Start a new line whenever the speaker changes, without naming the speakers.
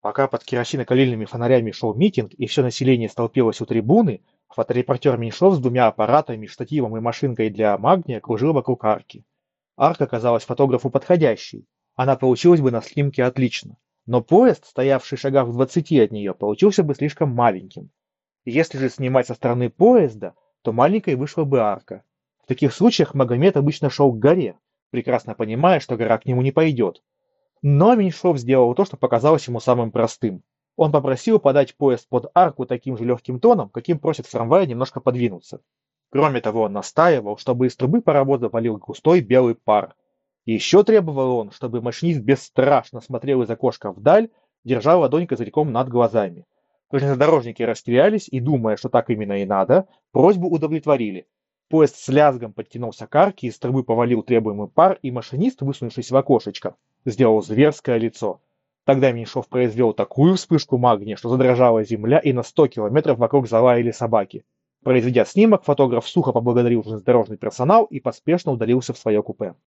Пока под керосинокалильными фонарями шел митинг и все население столпилось у трибуны, фоторепортер Меньшов с двумя аппаратами, штативом и машинкой для магния кружил вокруг арки. Арка казалась фотографу подходящей. Она получилась бы на снимке отлично. Но поезд, стоявший в шагах в 20 от нее, получился бы слишком маленьким. Если же снимать со стороны поезда, то маленькой вышла бы арка. В таких случаях Магомед обычно шел к горе, прекрасно понимая, что гора к нему не пойдет. Но Меньшов сделал то, что показалось ему самым простым. Он попросил подать поезд под арку таким же легким тоном, каким просит в трамвае немножко подвинуться. Кроме того, он настаивал, чтобы из трубы паровоза валил густой белый пар. Еще требовал он, чтобы машинист бесстрашно смотрел из окошка вдаль, держа ладонь козырьком над глазами. Железнодорожники растерялись и, думая, что так именно и надо, просьбу удовлетворили. Поезд с лязгом подтянулся к арке, из трубы повалил требуемый пар, и машинист, высунувшись в окошечко, сделал зверское лицо. Тогда Меньшов произвел такую вспышку магния, что задрожала земля и на 100 километров вокруг залаяли собаки. Произведя снимок, фотограф сухо поблагодарил железнодорожный персонал и поспешно удалился в свое купе.